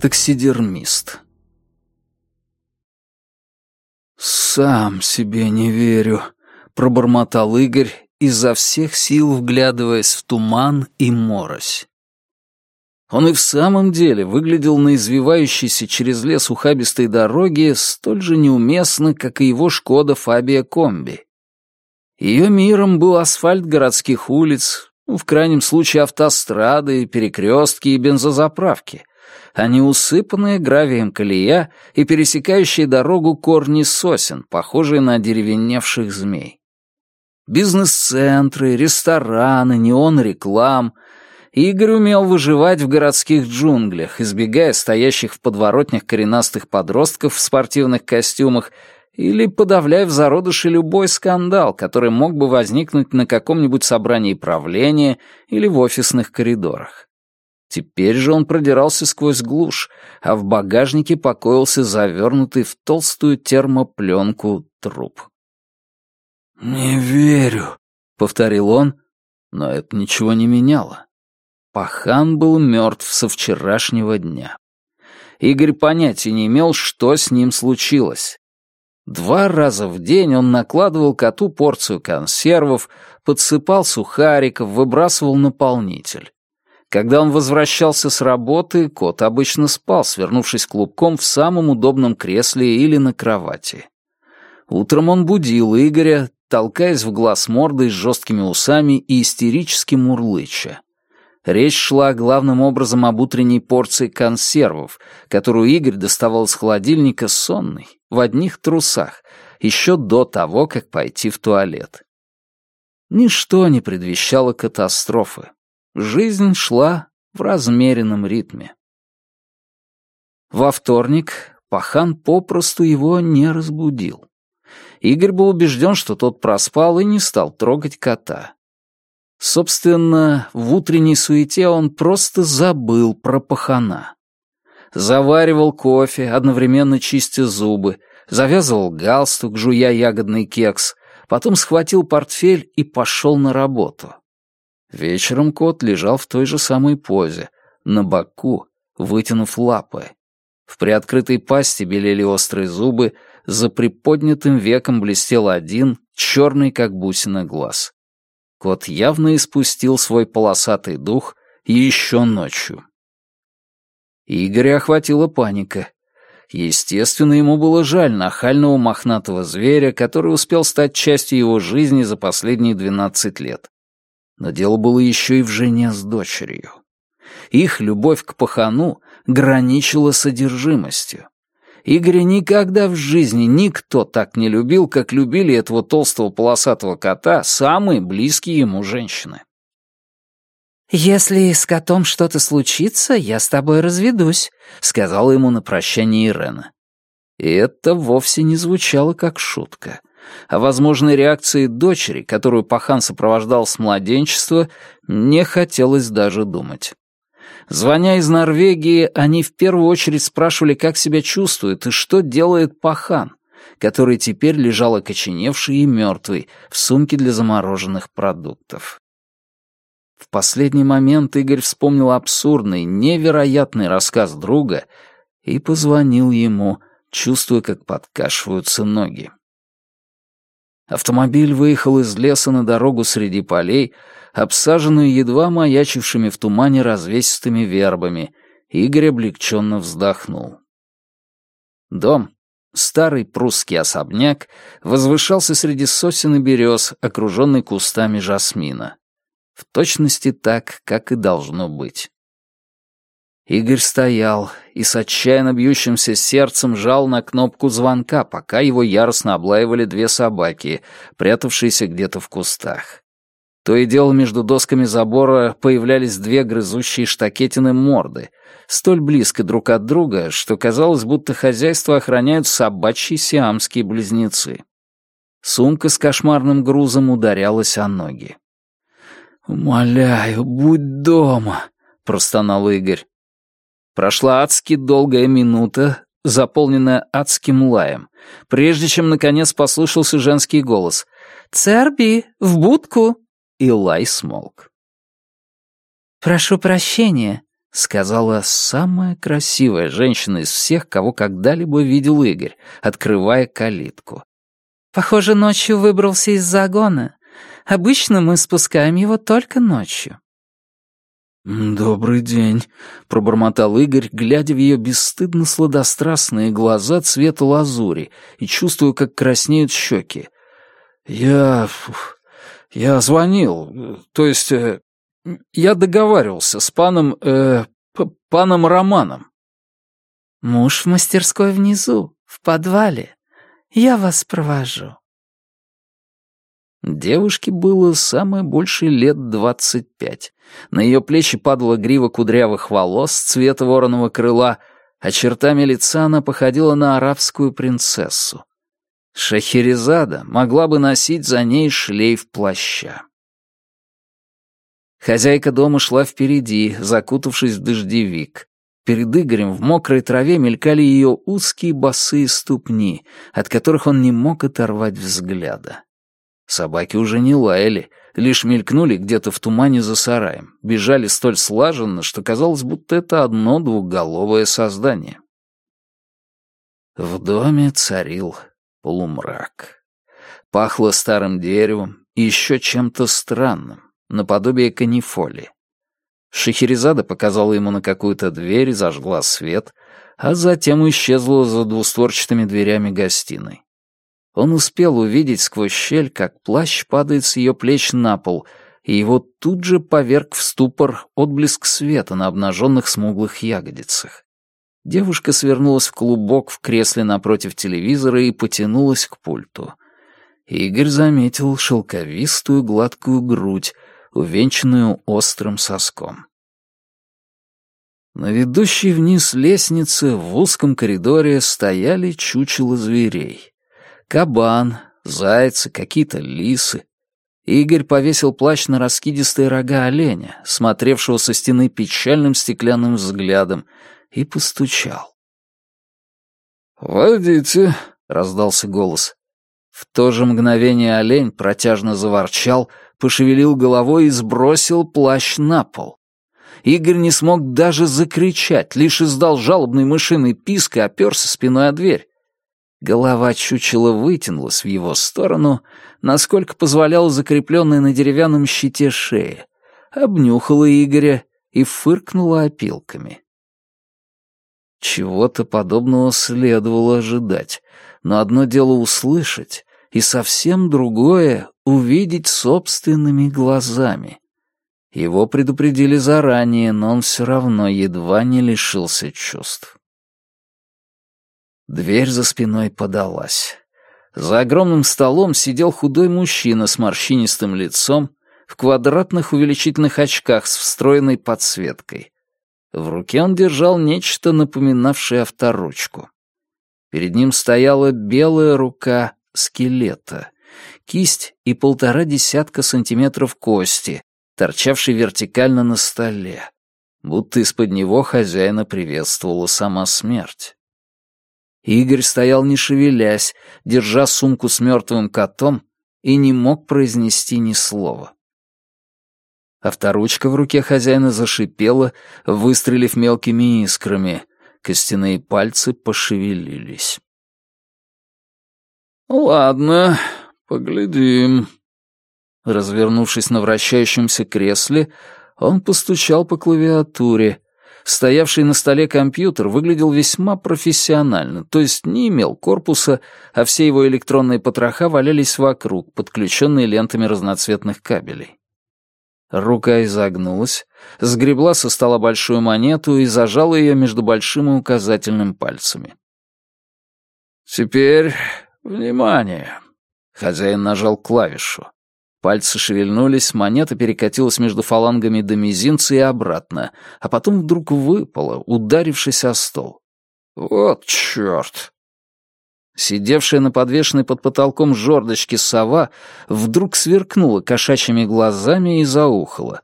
Таксидермист. «Сам себе не верю», — пробормотал Игорь, изо всех сил вглядываясь в туман и морось. Он и в самом деле выглядел на извивающейся через лес ухабистой дороге столь же неуместно, как и его «Шкода Фабия Комби». Ее миром был асфальт городских улиц, ну, в крайнем случае автострады, перекрестки и бензозаправки, а не усыпанная гравием колея и пересекающие дорогу корни сосен, похожие на деревеневших змей. Бизнес-центры, рестораны, неон реклам. Игорь умел выживать в городских джунглях, избегая стоящих в подворотнях коренастых подростков в спортивных костюмах или подавляя в зародыше любой скандал, который мог бы возникнуть на каком-нибудь собрании правления или в офисных коридорах. Теперь же он продирался сквозь глушь, а в багажнике покоился завернутый в толстую термопленку труп. «Не верю», — повторил он, но это ничего не меняло. Пахан был мертв со вчерашнего дня. Игорь понятия не имел, что с ним случилось. Два раза в день он накладывал коту порцию консервов, подсыпал сухариков, выбрасывал наполнитель. Когда он возвращался с работы, кот обычно спал, свернувшись клубком в самом удобном кресле или на кровати. Утром он будил Игоря, толкаясь в глаз мордой с жесткими усами и истерически мурлыча. Речь шла главным образом об утренней порции консервов, которую Игорь доставал из холодильника сонный, в одних трусах, еще до того, как пойти в туалет. Ничто не предвещало катастрофы. Жизнь шла в размеренном ритме. Во вторник Пахан попросту его не разбудил. Игорь был убежден, что тот проспал и не стал трогать кота. Собственно, в утренней суете он просто забыл про пахана. Заваривал кофе, одновременно чистя зубы, завязывал галстук, жуя ягодный кекс, потом схватил портфель и пошел на работу. Вечером кот лежал в той же самой позе, на боку, вытянув лапы. В приоткрытой пасти белели острые зубы, за приподнятым веком блестел один, черный как бусина глаз. Кот явно испустил свой полосатый дух еще ночью. Игоря охватила паника. Естественно, ему было жаль нахального мохнатого зверя, который успел стать частью его жизни за последние двенадцать лет. Но дело было еще и в жене с дочерью. Их любовь к пахану граничила содержимостью. Игоря никогда в жизни никто так не любил, как любили этого толстого полосатого кота самые близкие ему женщины. «Если с котом что-то случится, я с тобой разведусь», — сказала ему на прощание Ирена. И это вовсе не звучало как шутка. О возможной реакции дочери, которую Пахан сопровождал с младенчества, не хотелось даже думать. Звоня из Норвегии, они в первую очередь спрашивали, как себя чувствует и что делает Пахан, который теперь лежал окоченевший и мертвый в сумке для замороженных продуктов. В последний момент Игорь вспомнил абсурдный, невероятный рассказ друга и позвонил ему, чувствуя, как подкашиваются ноги. Автомобиль выехал из леса на дорогу среди полей, обсаженную едва маячившими в тумане развесистыми вербами, Игорь облегченно вздохнул. Дом, старый прусский особняк, возвышался среди сосен и берез, окруженный кустами жасмина. В точности так, как и должно быть. Игорь стоял и с отчаянно бьющимся сердцем жал на кнопку звонка, пока его яростно облаивали две собаки, прятавшиеся где-то в кустах. То и дело между досками забора появлялись две грызущие штакетины морды, столь близко друг от друга, что казалось, будто хозяйство охраняют собачьи сиамские близнецы. Сумка с кошмарным грузом ударялась о ноги. «Умоляю, будь дома», — простонал Игорь. Прошла адски долгая минута, заполненная адским лаем, прежде чем, наконец, послышался женский голос. «Церби, в будку!» и лай смолк. «Прошу прощения», — сказала самая красивая женщина из всех, кого когда-либо видел Игорь, открывая калитку. «Похоже, ночью выбрался из загона. Обычно мы спускаем его только ночью». «Добрый день», — пробормотал Игорь, глядя в ее бесстыдно сладострастные глаза цвета лазури и чувствуя, как краснеют щеки. «Я... я звонил, то есть э, я договаривался с паном... э... паном Романом». «Муж в мастерской внизу, в подвале. Я вас провожу». Девушке было самое большее лет двадцать пять. На ее плечи падала грива кудрявых волос цвета вороного крыла, а чертами лица она походила на арабскую принцессу. Шахерезада могла бы носить за ней шлейф плаща. Хозяйка дома шла впереди, закутавшись в дождевик. Перед Игорем в мокрой траве мелькали ее узкие босые ступни, от которых он не мог оторвать взгляда. Собаки уже не лаяли, лишь мелькнули где-то в тумане за сараем, бежали столь слаженно, что казалось, будто это одно двухголовое создание. В доме царил полумрак. Пахло старым деревом и еще чем-то странным, наподобие канифоли. Шахерезада показала ему на какую-то дверь и зажгла свет, а затем исчезла за двустворчатыми дверями гостиной. Он успел увидеть сквозь щель, как плащ падает с ее плеч на пол, и его тут же поверг в ступор отблеск света на обнаженных смуглых ягодицах. Девушка свернулась в клубок в кресле напротив телевизора и потянулась к пульту. Игорь заметил шелковистую гладкую грудь, увенчанную острым соском. На ведущей вниз лестнице в узком коридоре стояли чучела зверей. Кабан, зайцы, какие-то лисы. Игорь повесил плащ на раскидистые рога оленя, смотревшего со стены печальным стеклянным взглядом, и постучал. «Войдите», — раздался голос. В то же мгновение олень протяжно заворчал, пошевелил головой и сбросил плащ на пол. Игорь не смог даже закричать, лишь издал жалобный мышиный писк и оперся спиной о дверь. Голова чучела вытянулась в его сторону, насколько позволяла закрепленная на деревянном щите шея, обнюхала Игоря и фыркнула опилками. Чего-то подобного следовало ожидать, но одно дело услышать, и совсем другое — увидеть собственными глазами. Его предупредили заранее, но он все равно едва не лишился чувств. Дверь за спиной подалась. За огромным столом сидел худой мужчина с морщинистым лицом, в квадратных увеличительных очках с встроенной подсветкой. В руке он держал нечто напоминавшее авторучку. Перед ним стояла белая рука скелета, кисть и полтора десятка сантиметров кости, торчавшей вертикально на столе, будто из-под него хозяина приветствовала сама смерть. Игорь стоял не шевелясь, держа сумку с мертвым котом, и не мог произнести ни слова. Авторучка в руке хозяина зашипела, выстрелив мелкими искрами. Костяные пальцы пошевелились. «Ладно, поглядим». Развернувшись на вращающемся кресле, он постучал по клавиатуре, Стоявший на столе компьютер выглядел весьма профессионально, то есть не имел корпуса, а все его электронные потроха валялись вокруг, подключенные лентами разноцветных кабелей. Рука изогнулась, сгребла со стола большую монету и зажала ее между большим и указательным пальцами. «Теперь внимание!» Хозяин нажал клавишу. Пальцы шевельнулись, монета перекатилась между фалангами до мизинца и обратно, а потом вдруг выпала, ударившись о стол. «Вот чёрт!» Сидевшая на подвешенной под потолком жердочке сова вдруг сверкнула кошачьими глазами и заухала.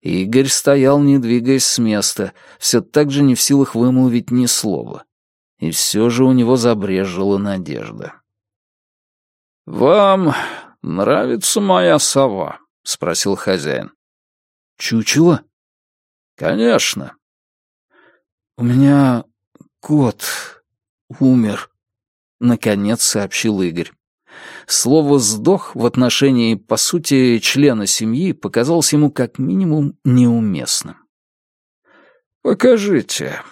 Игорь стоял, не двигаясь с места, все так же не в силах вымолвить ни слова. И все же у него забрежила надежда. «Вам «Нравится моя сова?» — спросил хозяин. «Чучело?» «Конечно. «У меня кот умер», — наконец сообщил Игорь. Слово «сдох» в отношении, по сути, члена семьи показалось ему как минимум неуместным. «Покажите».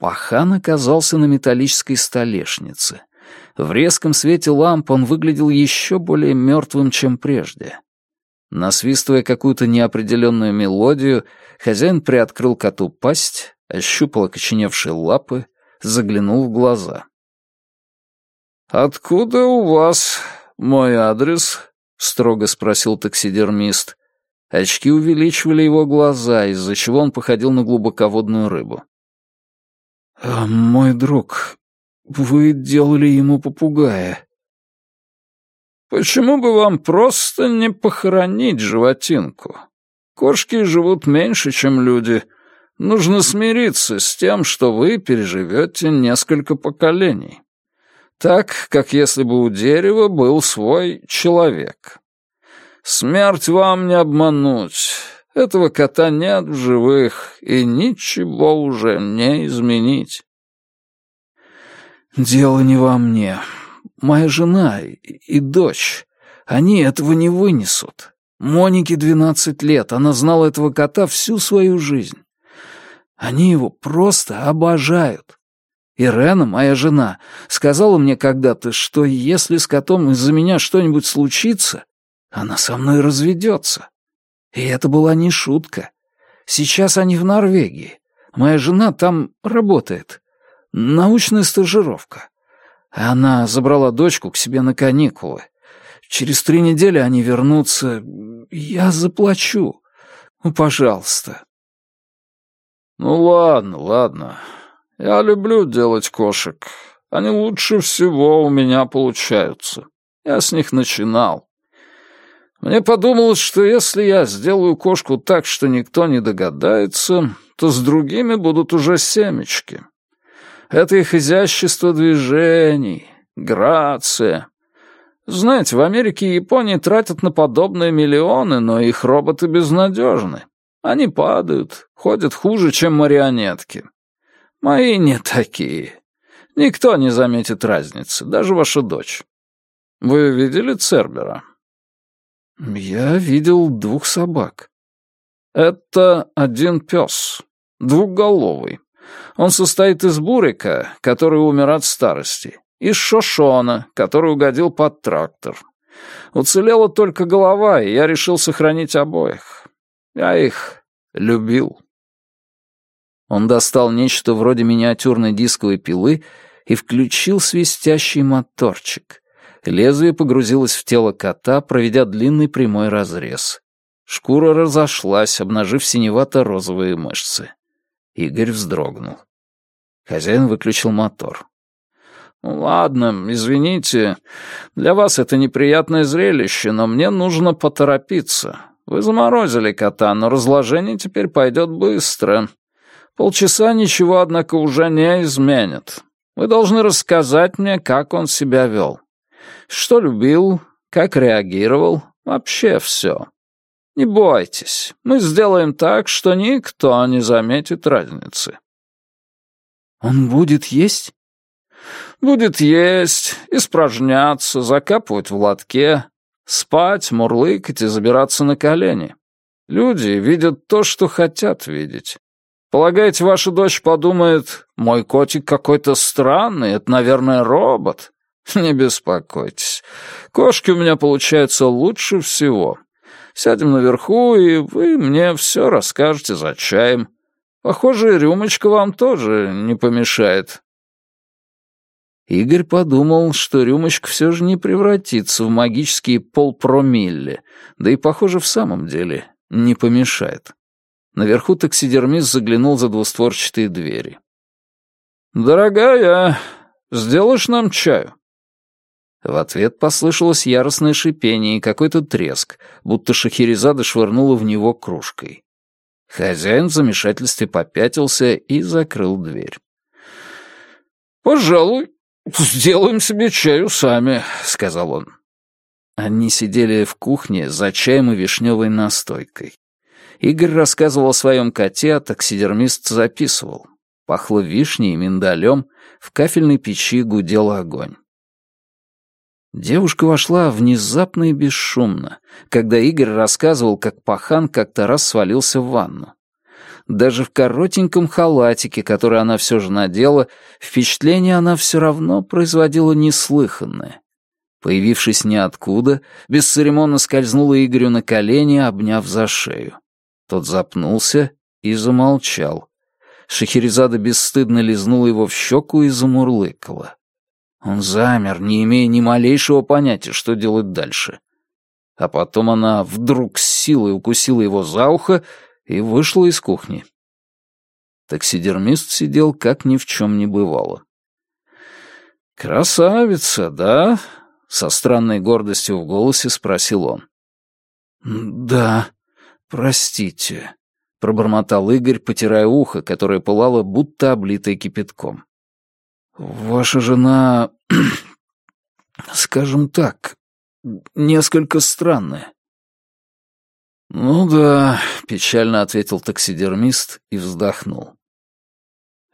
Пахан оказался на металлической столешнице. В резком свете ламп он выглядел еще более мертвым, чем прежде. Насвистывая какую-то неопределенную мелодию, хозяин приоткрыл коту пасть, ощупал окоченевшие лапы, заглянул в глаза. «Откуда у вас мой адрес?» — строго спросил таксидермист. Очки увеличивали его глаза, из-за чего он походил на глубоководную рыбу. «А, «Мой друг, вы делали ему попугая». «Почему бы вам просто не похоронить животинку? Кошки живут меньше, чем люди. Нужно смириться с тем, что вы переживете несколько поколений» так, как если бы у дерева был свой человек. Смерть вам не обмануть. Этого кота нет в живых, и ничего уже не изменить. Дело не во мне. Моя жена и дочь, они этого не вынесут. Монике двенадцать лет, она знала этого кота всю свою жизнь. Они его просто обожают. Ирена, моя жена, сказала мне когда-то, что если с котом из-за меня что-нибудь случится, она со мной разведется. И это была не шутка. Сейчас они в Норвегии. Моя жена там работает. Научная стажировка. Она забрала дочку к себе на каникулы. Через три недели они вернутся. Я заплачу. Ну, пожалуйста. Ну ладно, ладно. Я люблю делать кошек. Они лучше всего у меня получаются. Я с них начинал. Мне подумалось, что если я сделаю кошку так, что никто не догадается, то с другими будут уже семечки. Это их изящество движений, грация. Знаете, в Америке и Японии тратят на подобные миллионы, но их роботы безнадежны. Они падают, ходят хуже, чем марионетки. Мои не такие. Никто не заметит разницы, даже ваша дочь. Вы видели Цербера? Я видел двух собак. Это один пес, двухголовый. Он состоит из Бурика, который умер от старости, из Шошона, который угодил под трактор. Уцелела только голова, и я решил сохранить обоих. Я их любил. Он достал нечто вроде миниатюрной дисковой пилы и включил свистящий моторчик. Лезвие погрузилось в тело кота, проведя длинный прямой разрез. Шкура разошлась, обнажив синевато-розовые мышцы. Игорь вздрогнул. Хозяин выключил мотор. «Ну ладно, извините. Для вас это неприятное зрелище, но мне нужно поторопиться. Вы заморозили кота, но разложение теперь пойдет быстро. Полчаса ничего, однако, уже не изменит. Вы должны рассказать мне, как он себя вел. Что любил, как реагировал, вообще все. Не бойтесь, мы сделаем так, что никто не заметит разницы. Он будет есть? Будет есть, испражняться, закапывать в лотке, спать, мурлыкать и забираться на колени. Люди видят то, что хотят видеть. Полагаете, ваша дочь подумает, мой котик какой-то странный, это, наверное, робот? Не беспокойтесь. Кошки у меня получаются лучше всего. Сядем наверху, и вы мне все расскажете за чаем. Похоже, рюмочка вам тоже не помешает. Игорь подумал, что рюмочка все же не превратится в магические полпромилле, да и, похоже, в самом деле не помешает. Наверху таксидермист заглянул за двустворчатые двери. «Дорогая, сделаешь нам чаю?» В ответ послышалось яростное шипение и какой-то треск, будто Шахерезада швырнула в него кружкой. Хозяин в замешательстве попятился и закрыл дверь. «Пожалуй, сделаем себе чаю сами», — сказал он. Они сидели в кухне за чаем и вишневой настойкой. Игорь рассказывал о своем коте, а таксидермист записывал. Пахло вишней и миндалем, в кафельной печи гудел огонь. Девушка вошла внезапно и бесшумно, когда Игорь рассказывал, как пахан как-то раз свалился в ванну. Даже в коротеньком халатике, который она все же надела, впечатление она все равно производила неслыханное. Появившись ниоткуда, бесцеремонно скользнула Игорю на колени, обняв за шею. Тот запнулся и замолчал. Шахерезада бесстыдно лизнула его в щеку и замурлыкала. Он замер, не имея ни малейшего понятия, что делать дальше. А потом она вдруг с силой укусила его за ухо и вышла из кухни. Таксидермист сидел, как ни в чем не бывало. «Красавица, да?» — со странной гордостью в голосе спросил он. «Да, простите», — пробормотал Игорь, потирая ухо, которое пылало, будто облитое кипятком. «Ваша жена, скажем так, несколько странная. «Ну да», — печально ответил таксидермист и вздохнул.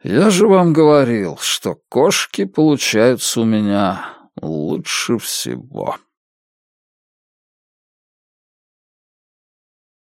«Я же вам говорил, что кошки получаются у меня лучше всего».